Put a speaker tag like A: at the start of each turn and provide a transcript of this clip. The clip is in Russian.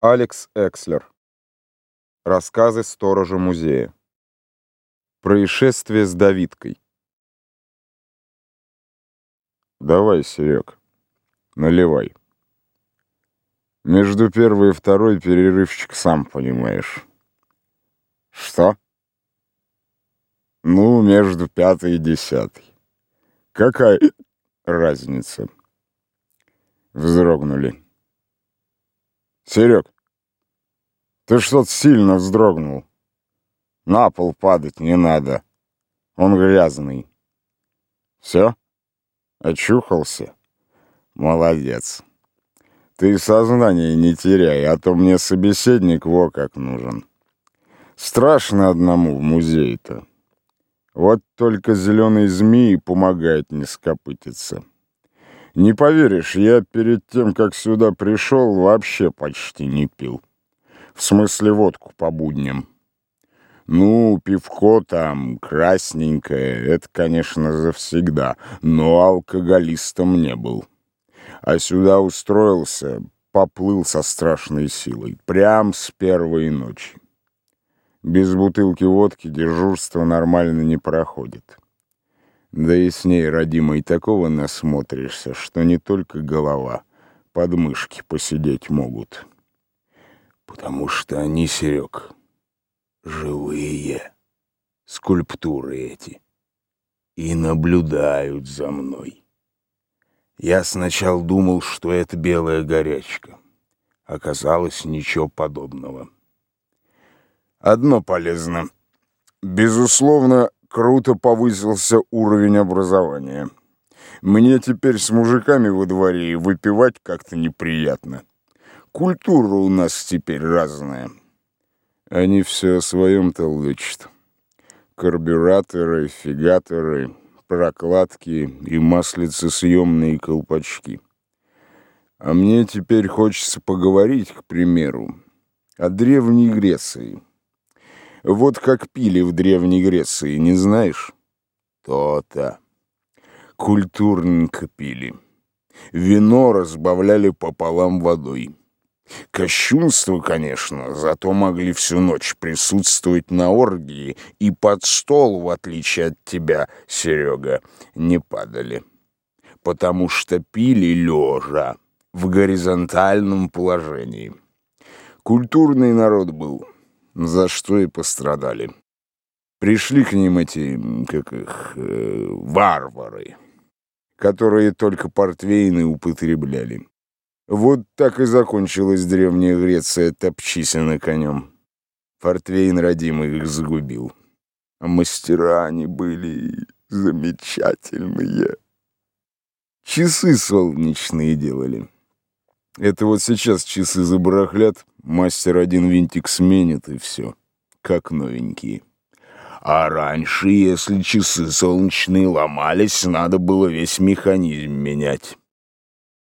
A: Алекс Экслер. Рассказы сторожа музея. Происшествие с Давидкой.
B: Давай, Серег, наливай. Между первой и второй перерывчик сам понимаешь. Что? Ну, между пятой и десятой. Какая разница? Вздрогнули. Серег, ты что-то сильно вздрогнул. На пол падать не надо. Он грязный. Все? Очухался? Молодец. Ты сознание не теряй, а то мне собеседник во как нужен. Страшно одному в музее-то. Вот только зеленый змеи помогает не скопытиться. Не поверишь, я перед тем, как сюда пришел, вообще почти не пил. В смысле водку по будням. Ну, пивко там, красненькое, это, конечно, завсегда, но алкоголистом не был. А сюда устроился, поплыл со страшной силой, прям с первой ночи. Без бутылки водки дежурство нормально не проходит. Да и с ней, родимой, такого насмотришься, что не только голова, подмышки посидеть могут. Потому что они, Серег, живые скульптуры эти и наблюдают за мной. Я сначала думал, что это белая горячка. Оказалось, ничего подобного. Одно полезно. Безусловно, круто повысился уровень образования. Мне теперь с мужиками во дворе выпивать как-то неприятно. Культура у нас теперь разная. Они все о своем толдычат. Карбюраторы, фигаторы, прокладки и маслицесъемные колпачки. А мне теперь хочется поговорить, к примеру, о Древней Греции. Вот как пили в Древней Греции, не знаешь? То-то. Культурненько пили. Вино разбавляли пополам водой. Кощунство, конечно, зато могли всю ночь присутствовать на оргии и под стол, в отличие от тебя, Серега, не падали. Потому что пили лежа, в горизонтальном положении. Культурный народ был, за что и пострадали. Пришли к ним эти, как их, э, варвары, которые только портвейны употребляли. Вот так и закончилась Древняя Греция, топчися конем. Портвейн родимый их загубил. А мастера они были замечательные. Часы солнечные делали. Это вот сейчас часы забарахлят, мастер один винтик сменит, и все, как новенькие. А раньше, если часы солнечные ломались, надо было весь механизм менять.